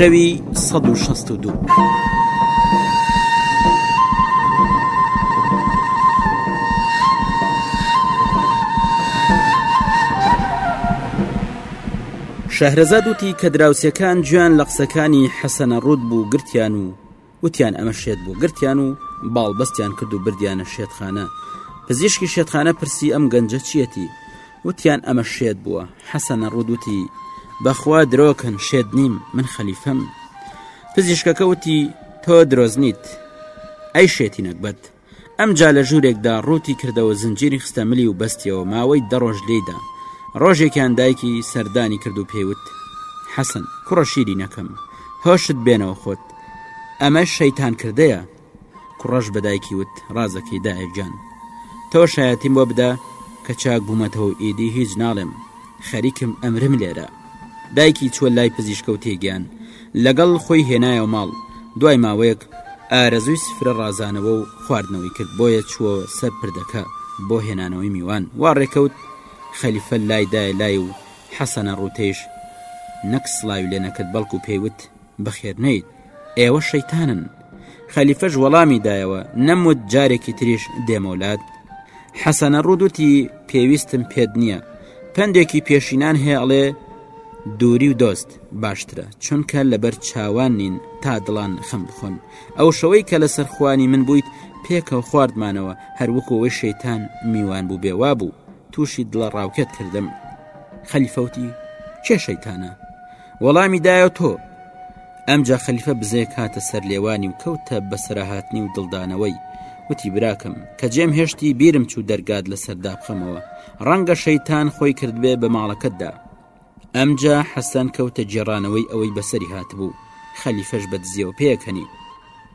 شەوی 1662. شەهرەزاد وتی کە دراوسێکان گوێیان لە قسەکانی حەسەنە ڕووت بوو گرتیان و وتیان ئەمە شێت بوو گرتیان و باڵ بەستیان کرد و بردیانە شێتخانە پزیشکی شێتخانە پرسی ئەم گەنجە چیەتی وتیان ئەمە شێت بووە حەسەنە ڕوودوتی بەخوا درۆکەن شێت نیم من خەلیفەم پزیشکەکە وتی تۆ درۆزنیت ئەی شێتی نەگبەت ئەمجا لە ژوورێکدا ڕووتی کردەوە زنجیری خستە ملی و بەستیەوە ماوەی دە ڕۆژ لێی دا ڕۆژێکیان دایکی سەردانی کرد و پێی وت حەسەن کوڕە شیرینەکەم هۆشت بێنەوە خۆت ئەمە شەیتان کردەیە کوڕەش بە دایکی وت ڕازەکەی دایە گیان تۆ شایەتیم بۆ بدە کە چاک بوومەتەوە ئیدی هیچ ناڵێم خەریکم ئەمرم لێرە دایکی چووە لای پزیشکە و تێیگەیان، لەگەڵ خۆی هێنایەوە ماڵ، دوای ماوەیەک ئارەزووی سفرە ڕازانەوە و خواردنەوەی کرد، بۆیە چووە سەر پردەکە بۆ هێنانەوەی میوان، وا ڕێکەوت خەلیفە لای دایە لای و حەسەنە ڕووتەیش نەک سڵاوی لێ نەکرد، بەڵکو پێی وت. بەخێر نەیت ئێوە شەیتانن خەلیفەش وەڵامی دایەوە نەموت جارێکی تریش دێمەولاد حەسەنە ڕوودوتی پێویستم پێت نییە پندێکی پێشینان هێڵێ دووری و دۆست باشترە چونکە لەبەر چاوان نین تا دڵان خەم بخۆن ئەو شەوەی کە لە سەرخوانی من بوویت پێکەوە خواردمانەوە هەروەکەوەی شەیتان میوان بوو بێوا بوو تووشی دڵە ڕاوکێت کردم خەلیفەوتی کێ شەیتانە وەڵامی دایە تۆ ئەمجا خەلیفە بزێک هاتە سەر لێوانی و کەوتە بەسەراهاتنی و دڵدانەوەی وتی براکەم کە جێم هێشتی بیرم چوو دەرگات لە سەردا بخەمەوە ڕەنگە شەیتان خۆی کردبێ بە ماڵەکەتدا ئەمجا حەسەن کەوتە جێڕانەوەی ئەوەی بەسەری هاتبوو خەلیفەش بە دزیەوە پێکەنی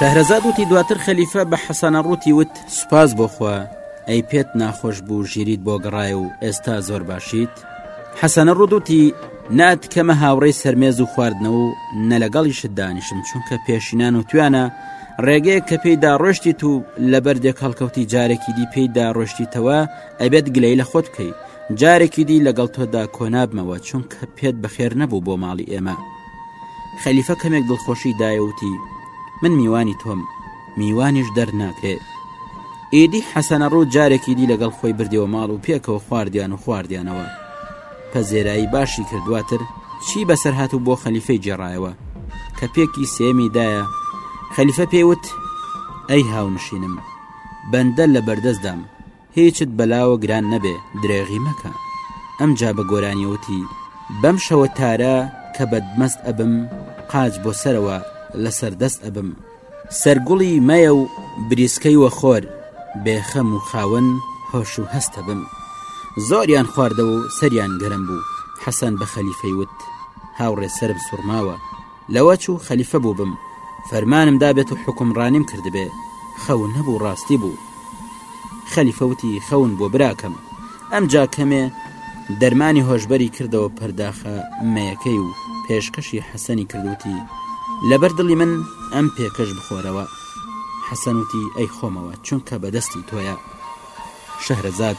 شەهرەزاد وتی دواتر خەلیفە بە حەسەنە ڕووتی وت سوپاس بۆخوا ئەی پێت ناخۆش بوو ژیریت بۆ گەڕای و ئێستا زۆر باشیت حەسەنە ڕوودوتی نات کەمە هاوڕێی سەرمێز و خواردنەوە و نە لەگەڵیشت دانیشم چونکە پێشینان و توانە ڕێگەیەک کە پێیدا ڕۆشتیت و لەبەردێک هەڵکەوتی جارێکی دی پێیدا ڕۆشتیتەوە ئەبێت گلەی لە خۆت بکەی جارێکی دی لەگەڵ تۆدا کۆنابمەوە چونکە پێت بەخێر نەبوو بۆ ماڵی ئێمە خەلیفە کەمێک دڵخۆشی دایەوتی من میوانی تۆم میوانیش دەرناکرێ ئیدی حەسەنە ڕوو جارێکی دی لەگەڵ خۆی بردەوە ماڵ و پێکەوە خواردیان و خواردیانەوە پەزێرایی باشی کردواتر چی بەسەر هات و بۆ خەلیفەی جێڕایەوە کە پێکی سێمی دایە خەلیفە پێوت ئەی هاونشینم بەندە لەبەردەست دام هیچت بەلاوە گران نەبێ درێغی مەکە ئەمجا بە گۆرانیەوتی بەم شەوە تارە کە بەدمەست ئەبم قاچ بۆ سەرەوە لەسەر دەست ئەبم سەرگوڵی مەیە و بریسکەی وە خۆر بێخەم و خاوەن هۆش و هەستە بم زۆریان خواردەوە و سەریان گەرم بوو حەسەن بە خەلیفەی وت هاوڕێ سرم سوڕماوە لەوە چوو خەلیفە بووبم فەرمانم دابێت و حکومڕانیم کردبێ خەون نەبوو ڕاستی بوو خەلیفەوتی خەون بۆ براکەم ئەمجا کەمێ دەرمانی هۆشببەری کردەوە پەرداخە مەیەکەی و پێشکەشی حەسەنی کردوتی لەبەر دڵی من ئەم پێکەش بخۆرەوە حەسەنوتی ئەی خۆمەوە چونکە بەدەستی تۆیە شەهرەزاد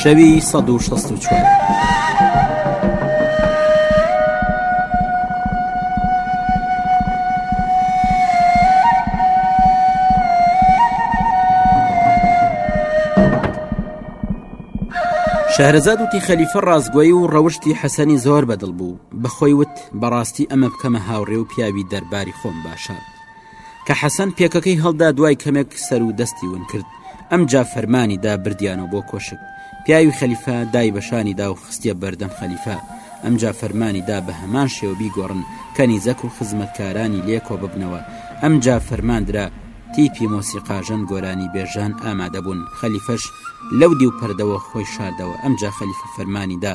شەوی سەد و شەست و چوار. شەهرزاد وتی خەلیفە ڕاستگوۆی و ڕەوشی حەسەنی زۆر بەدڵ بوو بە خۆی وت بەڕاستی ئەمە بکەمە هاوڕێ و پیاوی دەرباری خۆم باشە کە حەسەن پێکەکەی هەڵدا دوای کەمێک سەر و دەستی ون کرد ئەم جا فەرمانی دا بردیانەوە بۆ کۆشک پیاوی خەلیفە دای بەشانی دا و خستیە بەردەم خەلیفە ئەمجا فەرمانی دا بە هەمان شێوە بیگۆڕن کەنیزەک و خزمەتکارانی لێکۆ ببنەوە ئەمجا فەرماندرا تیپی مۆسیقاژەن گۆرانی بێژان ئامادەبوون خەلیفەش لەو دیو پردەوە خۆی شاردەوە ئەمجا خەلیفە فەرمانی دا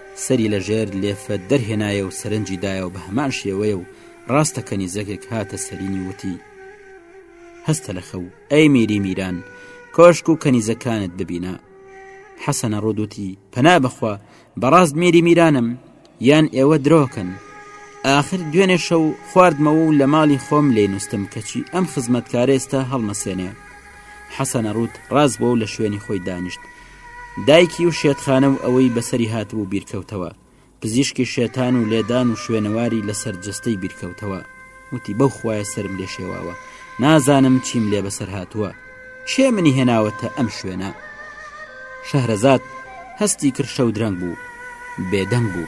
سەری لە ژێر لێفە دەرهێنایە و سەرنجی دایە و بە هەمان شێوەیە و ڕاستە کەنیزەکێک هاتە سەرینی وتی هەستە لە خەو ئەی میری میران کۆشک و کەنیزەکانت ببینە حەسەنە ڕودوتی پەنا بخوا بەڕاست میری میرانم یان ئێوە درۆکەن آخر دوێنێ شەو خواردمەوە و لە ماڵی خۆم لێ نووسم کەچی ئەم خزمەتکارێستا هەڵمەسێنێ حەسەنە ڕوت ڕاز بۆ و لە شوێنی خۆی دانیشت دایکی و شێتخانە و ئەوەی بەسەری هاتبوو بیرکەوتەوە، پزیشکی شێتان و لێدان و شوێنەواری لەسەر جەستەی بیرکەوتەوە، وتی، بەو خوایە سەرم لێ شێواوە، نازانم چیم لێ بەسەر هاتووە، کێ منی هێناوەتە ئەم شوێنە؟ شەهرەزاد هەستی کرد شەودرەنگ بوو، بێدەنگ بوو.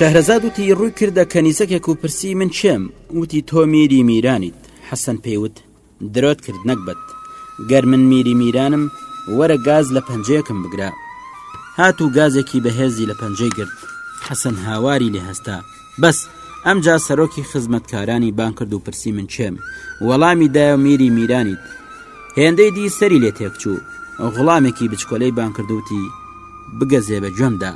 شەهرەزاد وتی ڕووی کردە کەنیزەکێک و پرسی من چێم وتی تۆ میری میرانیت حەسەن پێیوت درۆت کرد نەکبەت گەر من میری میرانم وەرە گاز لە پەنجەیەکم بگرە هات و گازێکی بەهێزی لە پەنجەی گرت حەسەن هاواری لێ هەستا بەس ئەمجا سەرۆکی خزمەتکارانی بانگ کرد و پرسی من چێم وەڵامی دایە و میری میرانیت هێندەی دی سەری لێ تێکچوو غڵامێکی بچکۆلەی بان کردوتی بگەزێ بە گوێمدا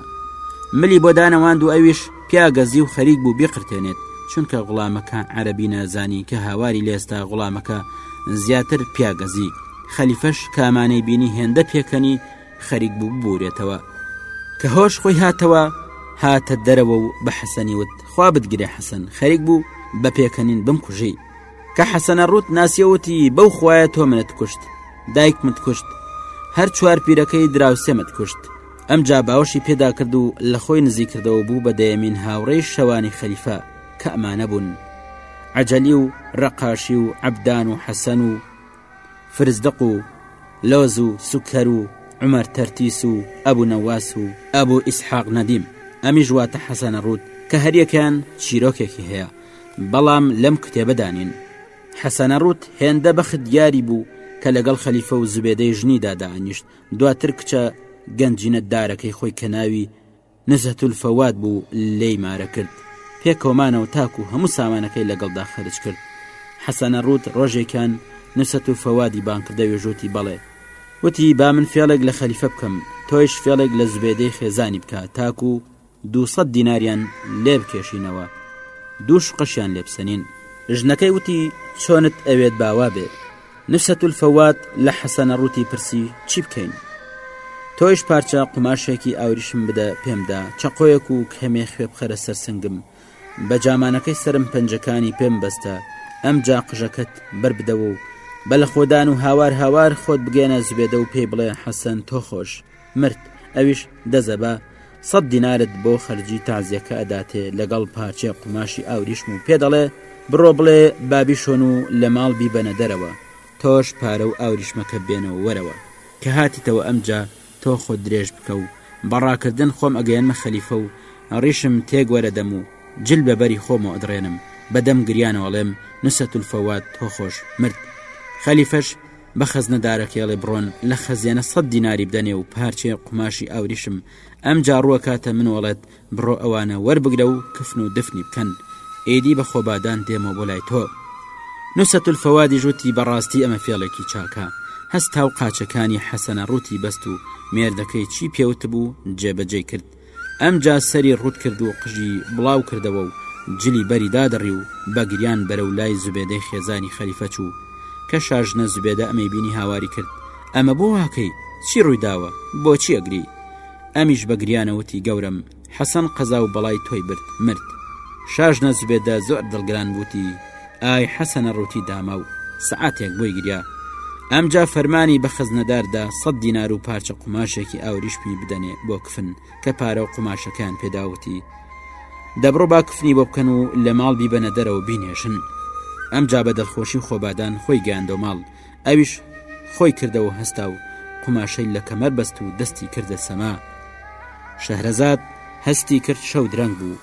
ملی بۆ دانەواند و ئەویش پیاگەزی و خەریک بوو بقرتێنێت چونکە غڵامەکە عەربی نازانی کە هاواری لێستا غڵامەکە زیاتر پیاگەزی خەلیفەش کامانەی بینی هێندە پێکەنی خەریک بوو ببورێتەوە کە هۆش خۆی هاتەوە هاتە دەرەوە و بە حەسەنی وت خوا بتگرێ حەسەن خەریک بوو بە پێکەنین بم کوژی کە حەسەنە ڕوت ناسیەوتی بەو خویە تۆ منت کوشت دایک مت کوشت هەر چوار پیرەکەی دراوسێمت کوشت ئەم جا باوەشی پێدا کرد و لە خۆی نزی کردەوە بوو بە دەیەمین هاوڕێی شەوانی خەلیفە کە ئەمانە بوون عجلی و ڕقاشی و عبدان و حەسەن و فرزدق و لۆز و سکەر و عومەر تەرتیس و ئەبو نەواس و ئەبو ئیسحاق نەدیم ئەمیش واتە حەسەنە ڕووت کە هەریەکەیان چیرۆکێکی هەیە بەڵام لەم کتێبەدا نین حەسەنە ڕووت هێندە بەخت یاری بوو کە لەگەڵ خەلیفە و زوبێدەی ژنی دادانیشت دواتر کچە گەنجینە دارەکەی خۆی کە ناوی نزهەتول فەواد بوو لێی مارە کرد پێکەوەمانەوە تاکو هەموو سامانەکەی لەگەڵدا خەرج کرد حەسەنە ڕوت ڕۆژێکان نوسەت و فەوادی بانکردە وێژوتی بەڵێ وتی با من فێڵێک لە خەلیفە بکەم تۆیش فێڵێک لە زوبێدەی خێزانی بکە تاکو و دوسە دیناریان لێ بکێشینەوە دووش قەشیان لێبسەنین ژنەکەی وتی چۆنت ئەوێت باوا بێت نسهة الفوات لە حەسەنە ڕووتی پرسی چی بکەین؟ تۆیش پارچە قوماشێکی ئاوریشم بدە پێمدا چەقۆیەک و کهمێ خوێ بخەرە سەر سنگم بە جامانەکەی سەرم پەنجەکانی پێم بەستە ئەم جا قژەکەت بەربدەوە و بە لەخۆدان و هاوار هاوار خۆت بگەێنە زبێدە و پێی بڵێ حەسەن تۆ خۆش مرد ئەویش دەزەبە سەد دینارت بۆ خەرجی تازیەکە ئەداتێ لەگەڵ پارچەی قوماشی ئاوریشم و پێ دەڵێ بڕۆ بڵێ بابی شۆن و لە ماڵ بیبەنە دەرەوە تۆش پارە و ئاوریشمەکە بێنەوە وەرەوە کە هاتیتەوە ئەمجا تۆ خۆت درێژ بکە و بە ڕاکردن خۆم ئەگەیەنمە خەلیفە و ڕیشم تێک وەرەدەم و جل بە بەری خۆمەوە ئەدڕێنم بەدەم گریانەوەڵێم نسەتولفەوات تۆ خۆش مرد خەلیفەش بە خەزنەدارەکەی ئەڵێ بڕۆن لە خەزێنە سەد دیناری بدەنێ و پارچەیە قوماشی ئاوریشم ئەم جاڕووە کاتە من وڵێت بڕۆ ئەوانە وەربگرە و کفن و دفنی بکەن ئیدی بە خۆبادان دێمەوە بۆ لای تۆ نووسەت الفەوادی ژووتی بەڕاستی ئەمە فێڵێکی چاکە هەستا و قاچەکانی حەسەنە ڕووتی بەست و مێردەکەی چی پێوتبوو جێبەجێ کرد ئەمجا سەری ڕووت کرد و قژی بڵاو کردەوە و جلی بەری دادڕی و بە گریان بەرەو لای زوبێدەی خێزانی خەلیفە چوو. کە شاژنە زوبێدە ئەمەی بینی هاواری کرد، ئەمە بۆ واکەی؟ چی ڕووی داوە؟ بۆچی ئەگری؟ ئەمیش بە گریانە وتی، گەورەم، حەسەن قەزا و بەڵای تۆی برد، مرد. شاژنە زوبێدە زۆر دڵگران بوو وتی، ئای حەسەنە ڕووتی داما و سەعاتێک بۆی گریا، ئەمجا فەرمانی بە خەزنەدار دا سەد دینار و پارچە قوماشێکی ئاوریشمی بدەنێ بۆ کفن کە پارە و قوماشەکەیان پێدا وتی، دەبڕۆ با کفنی بۆ بکەن و لە ماڵ بیبەنە دەرەوە بینێژن. ئەمجا بە دڵخۆشی و خۆبادان خۆی گەیاندەوە ماڵ، ئەویش خۆی کردەوە هەستا و قوماشەی لە کەمەر بەست و دەستی کردە سەما. شەهرەزاد هەستی کرد شەو درەنگ بوو،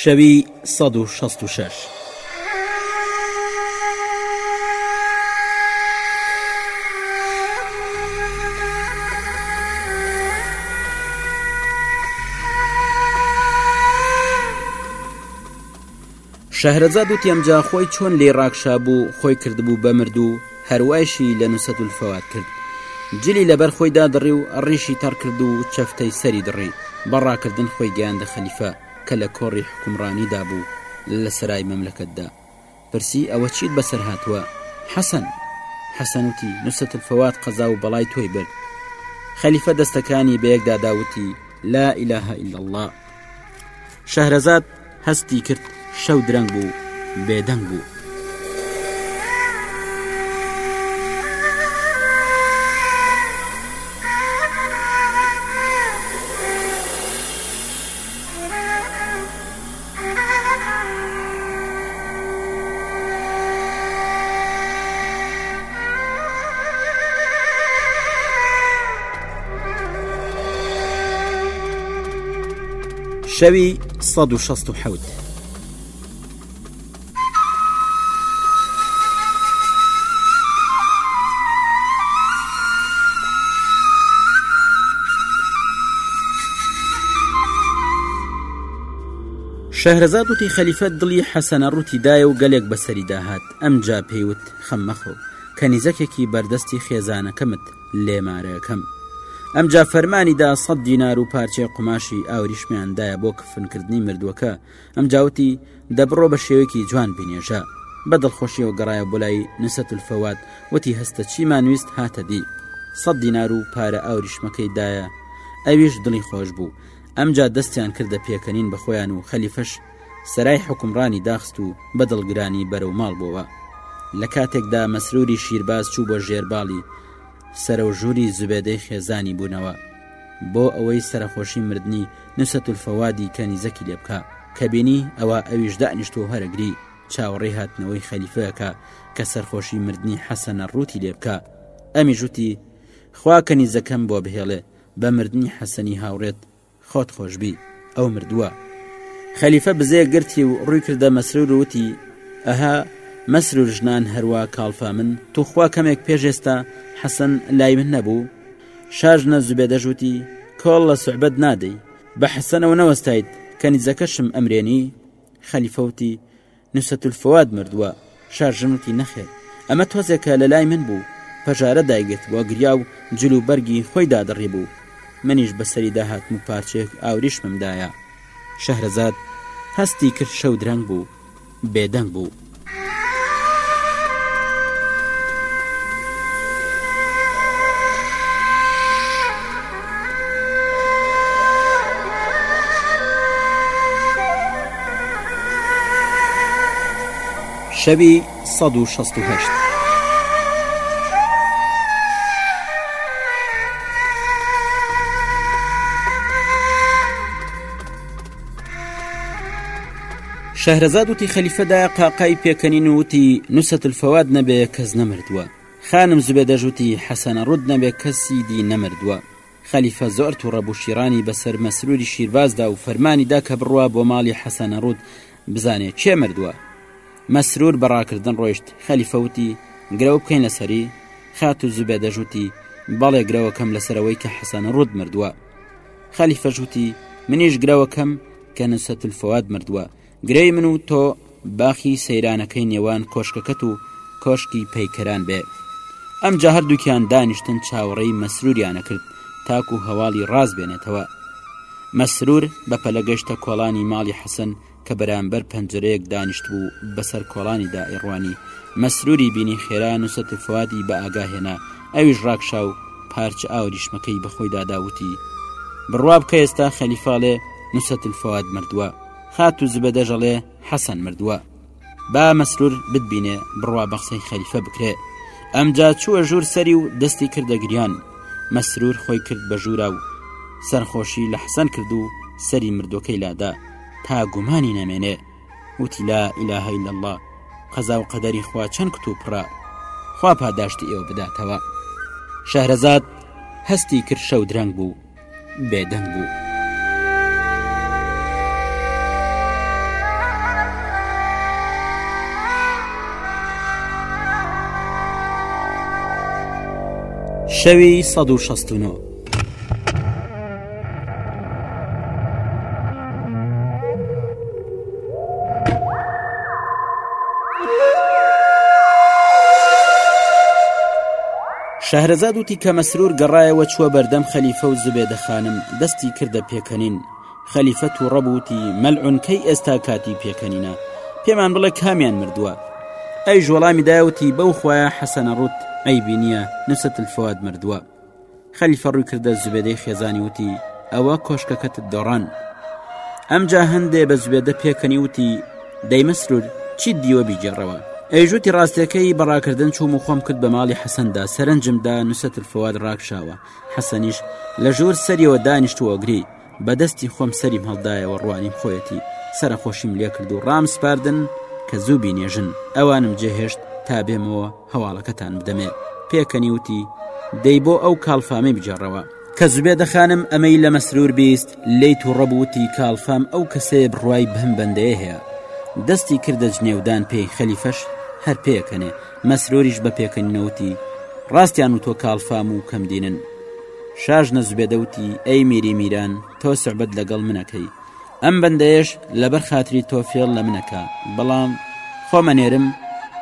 شەوی سەد و شەست و شەش. شەهرەزاد و تێمجا خۆی چۆن لێی ڕاکشابوو خۆی کردبوو بە مردوو هەروایشی لە نوسەت الفوات کرد جلی لەبەر خۆی دادڕی و ڕیشی تەڕ کرد و چەفتەی سەری دڕی بە ڕاکردن خۆی گەیاندە خەلیفە کە لە کۆڕی حوکمڕانی دابوو لە سەرای مەملەکەتدا پرسی ئەوە چیت بەسەر هاتووە حەسەن حەسەن وتی نوسەت الفوات قەزا و بەڵای تۆی برد خەلیفە دەستەکانی بەیەکدا داوتی لا اله الا الله شەهرەزاد هەستی کرد شەو درەنگ بوو بێدەنگ بوو شەوی 1660. شەهرەزاد وتی خەلیفەت دڵی حەسەنە ڕووتی دایە و گەلێک بەسەری داهات ئەم جا پێیوت خەممەخۆ کەنیزەکێکی بەردەستی خێزانەکەمت لێمارەکەم ئەمجا فەرمانی دا سەد دینار و پارچەی قوماشی ئاوریشمیاندایە بۆ کفنکردنی مردووەکە ئەم جاوتی دەبڕۆ بە شێوەیەکی جوان بینێژە بە دڵخۆشیەوە گەڕایە بۆ لای نووسەت الفەوات وتی هەستە چیمان ویست هاتە دی سەد دینار و پارە ئاوریشمەکەی دایە ئەویش دڵی خۆش بوو ئەمجا دەستیان کردە پێکەنین بە خۆیان و خەلیفەش سەرای حوکمڕانی داخست و بە دڵگرانی بەرەو ماڵ بۆوە لە کاتێکدا مەسروری شیرباز چوو بۆ ژێرباڵی سەرەو ژووری زوبێدەی خێزانی بوونەوە بۆ ئەوەی سەرەخۆشی مردنی نوسەتولفەوادی کەنیزەکی لێ بکە کە بینی ئەوە ئەویش دانیشت و هەرەگری چاوەڕێی هاتنەوەی خەلیفەکە کە سەرخۆشی مردنی حەسەنە ڕووتی لێ بکە ئەمی ژووتی خوا کەنیزەکەم بۆ بهێڵێ بە مردنی حەسەنی هاوڕێت خۆت خۆشبی ئەو مردوە. خەلیفە بزەیەک گرتی و ڕوی کردە مەسرور و وتی، ئەها مەسرور ژنان هەروا کاڵفامن، توخوا کەمێک پێش ئێستا حەسەن لای من نەبوو؟ شاژنە زوبێدەش وتی، کۆڵە سوعبەت نادەی، بە حەسەنەوە نەوەستایت، کەنیزەکەشم ئەمرێنی؟ خەلیفە وتی، نوسرەت الفواد مردووە شارژنوتی نەخێر ئەمە تۆزێکە لە لای من بوو پەژارە دایگرت بووە گریا و جل و بەرگی خۆی دادڕی بوو منیش بەسەری داهاتم و پارچێک ئاوریشمم دایە شەهرەزاد هەستی کرد شەو درەنگ بوو بێدەنگ بوو. شەوی سەد و شەست و هەشت. شەهرەزاد وتی خەلیفەدا قاقای پێکەنین و وتی نوسەت الفەوات نەبێ کەس نەمردووە خانم زوبێدەش وتی، حەسەنە ڕووت نەبێ کەسی دی نەمردووە. خەلیفە زۆر توڕە بوو شیڕانی بە سەر مەسروری شیرباز دا و فەرمانی دا کە بڕوا بۆ ماڵی حەسەنە ڕووت بزانێ کێ مردووە. مەسرور بە ڕاکردن ڕۆیشت. خەلیفە وتی، گرەو بکەین لە سەری؟ خاتوو زوبێدەش وتی، بەڵێ گرەوە کەم لە سەر ئەوەی کە حەسەنە ڕووت مردووە. خەلیفەش وتی، منیش گرەوە کەم کە نوسرەتولفواد مردووە. گرێی من و تۆ باخی سەیرانەکەی نێوان کۆشکەکەت و کۆشکی پەیکەران بێ ئەمجا هەردووکیان دانیشتن چاوەڕێی مەسروریانە کرد تاکو هەواڵی ڕاز بێنێتەوە مەسرور بە پەلە گەشتە کۆڵانی ماڵی حەسەن کە بەرامبەر پەنجەرەیەک دانیشت بوو بەسەر کۆڵانی دائیڕوانی مەسروری بینی خێرا نووسەت و فوادی بە ئاگاهێنا ئەویش ڕاکشا و پارچە ئاو دیشمەکەی بەخۆی داداوتی بڕوا بکە ئێستا خەلیفاڵێ نووسەت الفواد مردووە خاتو زبەدەژ ئەڵێ حەسەن مردووە با مەسرور بتبینێ بڕوا بە قسەی خەلیفە بکرێ ئەمجا چووە ژوور سەری و دەستی کردە گریان مەسرور خۆی کرد بە ژوورا و سەرخۆشی لە حەسەن کرد و سەری مردوەکەی لادا تا گومانی نەمێنێ وتی لا ئیلاهی لە الله قەزا و قەدەری خوا چەند کت و پڕە خوا پاداشتی ئێوە بداتەوە شارەزاد هەستی کرد شەو درەنگ بوو بێدەنگ بوو. شەوی سەد و شەست و نۆ. شەهرەزاد وتی کە مەسرور گەڕایەوە چووە بەردەم خەلیفە و زبێدە خانم دەستی کردە پێکەنین خەلیفە تووڕە بووتی مەلعون کەی ئێستا کاتی پێکەنینە پێمان بڵێ کامیان مردووە ئەی ژۆڵامی داوتی بەو خۆیان حەسەنە ڕوت ئەیبی نییە نووسە تلفواد مردووە خەلیفە ڕووی کردە زبێدەی خێزانی وتی ئەوە کۆشکەکەت دۆڕان ئەمجا هەندێ بە زبێدە پێکەنی وتی دەی مەسرور چیت دیوە بیگێڕەوە ئەویش وتی ڕاستەکەی بە ڕاکردن چووم و خۆم کرد بە ماڵی حەسەندا سەرنجمدا نووسەت الفواد ڕاکشاوە حەسەنیش لە ژوور سەریەوە دانیشتووە گری بەدەستی خۆم سەریم هەڵدایەوە ڕوانیم خۆیەتی سەرەخۆشیم لێکرد و ڕام سپاردن کە زوو بینێژن ئەوانم جێهێشت تا بێمەوە هەواڵەکەتان بدەمێ پێکەنی وتی دەی بۆ ئەو کاڵفامی بگێڕەوە کە زوبێدە خانم ئەمەی لە مەسرور بیست لی توڕەبووتی کاڵفام ئەو کەسەیە بڕوای بەم بەندەیە هەیە دەستی کردە جنێودان پێی خەلیفەش هەر پێکەنێ مەسروریش بە پێکەنینەوتی ڕاستیان و تۆ کاڵفام و کەم دینن شاژنە زبێدەوتی ئەی میری میران تۆ سعبەت لەگەڵ منەکەی ئەم بەندەیەش لەبەر خاتری تۆ فێڵ لە منەکە بەڵام خۆمەنێرم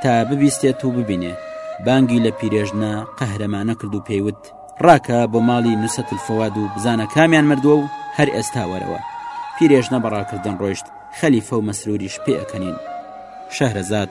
تا ببیستێت و ببینێ بانگی لە پیرێژنە قەهرەمانە کرد و پێیوت ڕاکە بۆ ماڵی نووسەت الفواد و بزانە کامیان مردووە و هەر ئێستا وەرەوە پیرێژنە بەڕاکردن ڕۆیشت خەلیفە و مەسروریش پێەکەنین شەهرەزاد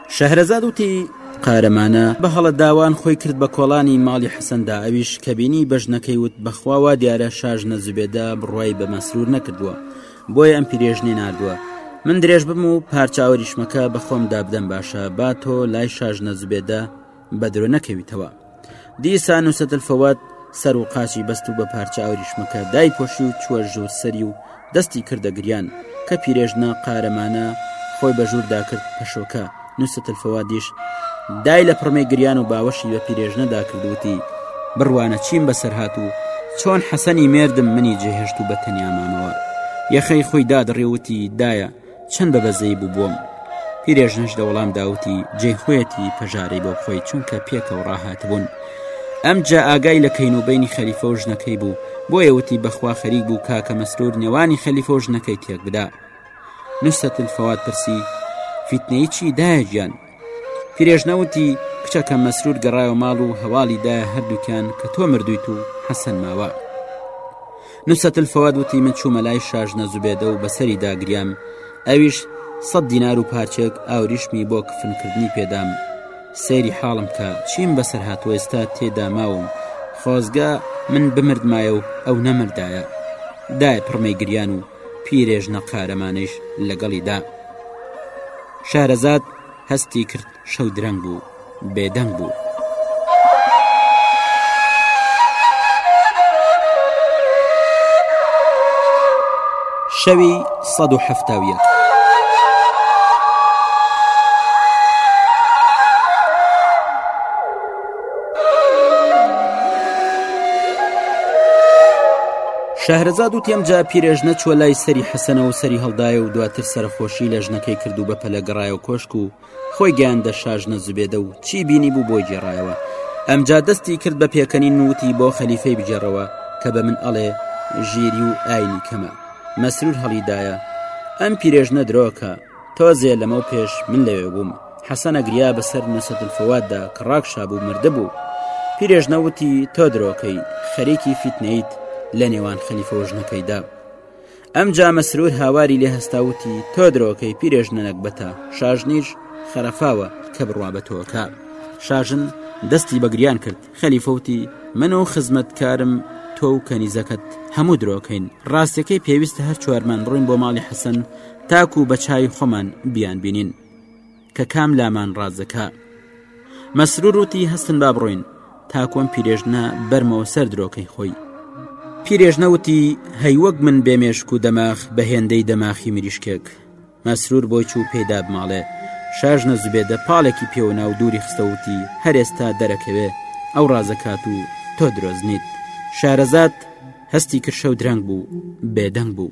شەهرەزاد وتی، قارەمانە بە هەڵە داوان خۆی کرد بە کۆڵانی ماڵی حەسەندا ئەویش کە بینی بەژنەکەی وت بەخوا وا دیارە شاژنە زوبێدە بڕوای بە مەسرور نەکردووە بۆیە ئەم پیرێژنەی ناردووە من درێژ بم و پارچە ئاوریشمەکە بە خۆمدا بدەم باشە با تۆ لای شاژنە زوبێدە بەدرۆ نەکەویتەوە دیسان و سەتل فەوەت سەر و قاچی بەست و بە پارچە ئەوریشمەکە دای پۆشی و چووە ژوور سەری و دەستی کردە گریان کە پیرێژنە قارەمانە خۆی بە ژووردا کرد پەشۆکە نووسەتل فەوادیش دای لە پڕمەی گریان و باوەشی بە پیرێژنەدا کردوتی بڕوانە چیم بەسەر هات و چۆن حەسەنی مێردم منی جێهێشت و بە تەنیا مامەوە یەخەی خۆی دادڕێوتی دایە چەند بە بەزەی بوو بۆم پیرێژنش لە وەڵام داوتی جێ خۆیەتی پەژارەی بۆ خۆی چونکە پێکەوە ڕاهات بوون ئەم جا ئاگای لە کەین و بینی خەلیفە و ژنەکەی بوو بۆ ئێوتی بەخوا خەریک بوو کاکە مەسرور نێوانی خەلیفە و ژنەکەی تێک بدا نووسەت الفەوات پرسی فیتنەی چی دایە گیان پیرێژنە وتی کچەکە مەسرور گەڕایەوە ماڵ و هەواڵی دایە هەردووکیان کە تۆ مردویت و حەسەن ماوە نووسەتل فەواد وتی من چوومە لای شاژ نەزوبێدە و بەسەری داگریام ئەویش سەد دینار و پارچێک ئاوریشمی بۆ کفنکردنی پێدام سەیری حاڵم کە چیم بەسەر هاتووە ئێستا تێدا ماوم خۆزگە من بمردمایە و ئەو نەمردایە دای پڕمەی گریان و پیرێژنە قارەمانەیش لەگەڵیدا شارەزاد هەستی کرد شەو درەنگ بوو بێدەنگ بوو. شەوی 1970. شەهرەزاد وتی ئەمجا پیرێژنە چوە لای سەری حەسەنەوە سەری هەڵدایە و دواتر سەرخۆشی لە ژنەکەی کرد و بە پەلە گەڕایە و کۆشک و خۆی گەیاندە شاژنە زبێدە و چی بینی بوو بۆی گێڕایەوە ئەمجا دەستی کرد بە پێکەنی نووتی بۆ خەلیفەی بگێڕەوە کە بە من ئەڵێ ژیری و ئاینی کەمە مەسرور هەڵیدایە ئەم پیرێژنە درۆکە تۆزێ لەمەو پێش من لەوێ بووم حەسەنە گریا بەسەر نوسەدلفواددا کە ڕاکشابوو مردبوو پیرێژ نەوتی تۆ درۆکەی خەریکی فیتنیت لە نێوان خەلیفە و ژنەکەیدا ئەم جا مەسرور هاواری لێ هەستاوتی تۆ درۆکەی پیرێژ نەنەک بەتە شاژنیش خەرفاوە کە بڕوا بە تۆکە شاژن دەستی بەگریان کرد خەلیفە وتی من و خزمەتکارم تۆ و کەنیزەکەت هەموو درۆکەین ڕاستەکەی پێویستە هەر چوارمان ڕووین بۆ ماڵی حەسەن تاکو بە چاوی خۆمان بیان بینین کە کام لامان ڕازەکە مەسرور وتی هەستن با بڕۆین تاکۆم پیرێژنە بەرمەوە سەر درۆکەی خۆی پیرێژنەوتی هەیوەک من بێمێشک و دەماخ بە هێندەی دەماخی مریشکێک مەسرور بۆی چوو پێی دا بماڵێ. شاژنە زوبێدە پاڵێکی پێوە نا و دووری خستە وتی، هەر ئێستا دەرەکەوێ، ئەو ڕاز ئەکات و تۆ درۆزنیت. شارەزاد هەستی کرد شەو درەنگ بوو، بێدەنگ بوو.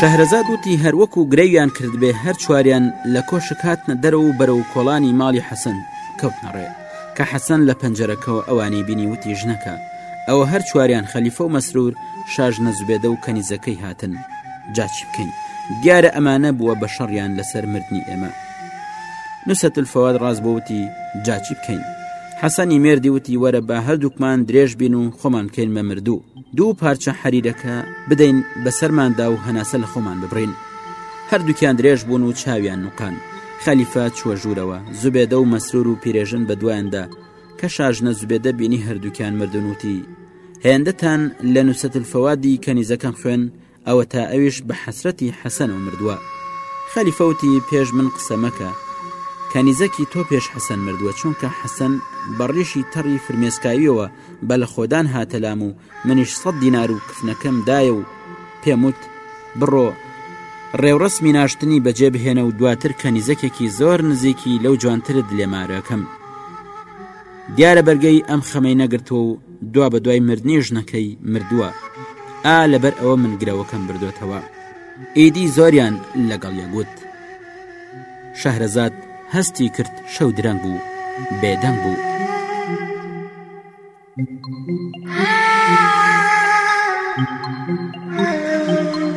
شەهرەزاد وتی هەروەکو گرەویان کردبێ هەر چواریان لە کۆشک هاتنە دەرەوە و بەرەو کۆڵانی ماڵی حەسەن کەوتنەڕێ کە حەسەن لە پەنجەرەکەەوە ئەوانی بینی وتی ژنەکە ئەوە هەر چواریان خەلیفە و مەسرور شاژ نەزوبێدە و کەنیزەکەی هاتن جاچی بکەین دیارە ئەمانە بووە بە شەڕیان لەسەر مردنی ئێمە نوسەت الفواد ڕاست بۆ وتی جاچی بکەین حەسەنی مێردی وتی وەرە با هەردووکمان درێژ بین و خۆمان بکەین مە مردوو دوو پارچە حەریرەکە بدەین بەسەرماندا و هەناسە لە خۆمان ببڕین هەردووکیان درێژ بوون و چاویان نوقان خەلیفە چووە ژوورەوە زوبێدە و مەسرور و پیرێژن بە دوایاندا کە شاژنە زوبێدە بینی هەردووکیان مردونوتی هێندەتان لە نووسەت الفەوادی کەنیزەکەم خوێن ئەوەتا ئەویش بە حەسرەتی حەسەنەوە مردووە خەلیفەوتی پێش من قسە مەکە کەنیزەکی تۆ پێش حەسەن مردووە چونکە حەسەن بەڕیشی تەڕی فرمێسکاویەوە بە لە خۆدان هاتەلام و منیش سە دینار و کفنەکەم دایە و پێموت بڕۆ ڕێوڕسمی ناشتنی بەجێ بهێنە و دواتر کەنیزەکێکی زۆر نزیکی لەو جوانترت لێمارەکەم دیارە بەرگەی ئەم خەمەی نەگرتووە و دوا بە دوای مردنی ژنەکەی مردووە ئا لەبەر ئەوە من گرەوەکەم بردوێتەوە ئیدی زۆریان لەگەڵ یەگوت شەهرەزاد هەستی کرد شەو درەنگ بوو بێدەنگ بوو. Thank you.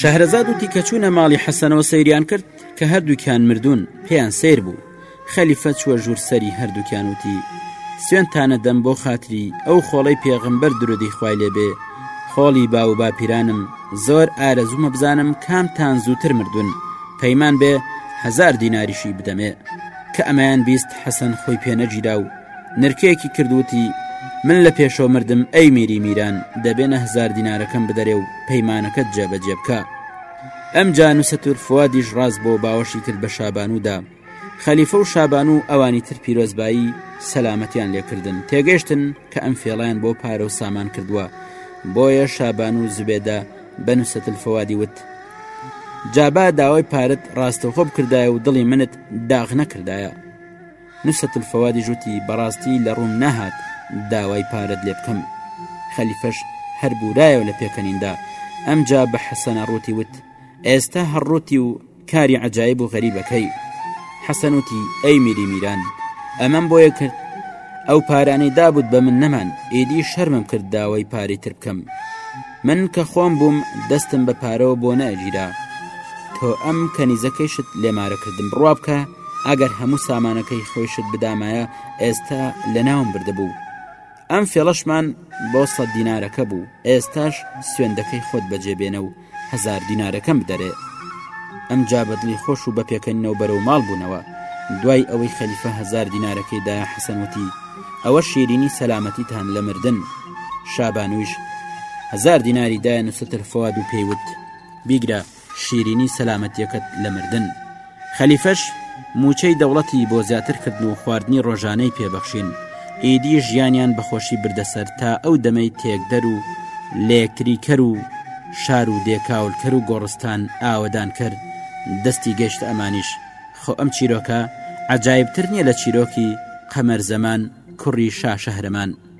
شەهرەزاد وتی کە چوونە ماڵی حەسەنەوە سەیریان کرد کە هەردووکیان مردوون پێیان سیر بوو خەلیفە چووە ژوور سەری هەردووکیان وتی سوێنتانە دەم بۆ خاتری ئەو خۆڵەی پێغمبەر درودی خوای لێبێ خۆڵی باو و باپیرانم زۆر ئارەزوومە بزانم کامتان زووتر مردوون پەیمان بێ هزار دیناریشی بدەمێ کە ئەمەیان بیست حەسەن خۆی پێنەگیرا و نرکەیەکی کردوتی من لە پێشەوە مردم ئەی میری میران دەبێ نەهزار دینارەکەم بدەرێ و پەیمانەکەت جێبەجێ بکە ئەم جانوسە تورفوادیش ڕاست بۆ باوەشی کرد بە شابانودا خەلیفە و شابان و ئەوانی تر پیرۆزبایی سەلامەتیان لێکردن تێگەشتن کە ئەم فێڵیان بۆ پارە و سامان کردووە بۆیە شابان و زبێدە بە نووسەتل فوادی وت جابا داوای پارت ڕاستەوخۆ بکردایە و دڵی منت داغ نەکردایە نوسرەت الفوادیش وتی بەڕاستی لە ڕووم نەهات داوای پارەت لێ بکەم خەلیفەش هەر بورایەوە لە پێکەنیندا ئەمجا بە حەسەنە ڕووتی وت ئێستا هەڕوتی و کاری عجایب و غەریبەکەی حەسەنوتی ئەی میری میران ئەمەم بۆیە کرد ئەو پارانەی دابوت بە من نەمان ئیدی شەرمم کرد داوای پارەی تر بکەم من کە خۆم بووم دەستم بە پارەوە بۆ نەگیرا تۆ ئەم کەنیزەکەیشت لێمارە کردم بڕوا بکە ئەگەر هەموو سامانەکەی خۆیشت بدامایە ئێستا لە ناوم بردەبوو ئەم فێڵەشمان بۆ سە دینارەکە بوو ئێستاش سوێندەکەی خۆت بەجێبێنە و هزار دینارەکەم بدەرێ ئەم جا بەدڵی خۆش و بە پێکەنەوە بەرەو ماڵ بوونەوە دوای ئەوەی خەلیفە هزار دینارەکەی دایە حەسەنوتی ئەوە شیرینی سەلامەتیتان لە مردن شابانوویش هەزار دیناری دایە نووسەتر فواد و پێیوت بیگرە شیرینی سەلامەتیەکەت لە مردن خەلیفەش موچەی دەوڵەتی بۆ زیاتر کردن و خواردنی ڕۆژانەی پێبەخشین ئیدی ژیانیان بەخۆشی بردەسەر تا ئەو دەمەی تێکدەر و لەکتری کەر و شار و دێکاولکەر و گۆڕستان ئاوەدان کرد دەستی گەشت ئەمانیش خۆ ئەم چیرۆکە عجاایبتر نییە لە چیرۆکی قەمەر زەمان کوڕی شاشەهرەمان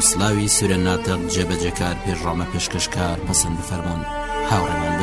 سلاوی سورە ناتەق جێبەجێکار پێشڕامە پێشکەشکار پەسەند بفەرموون هاوڕێمان بن.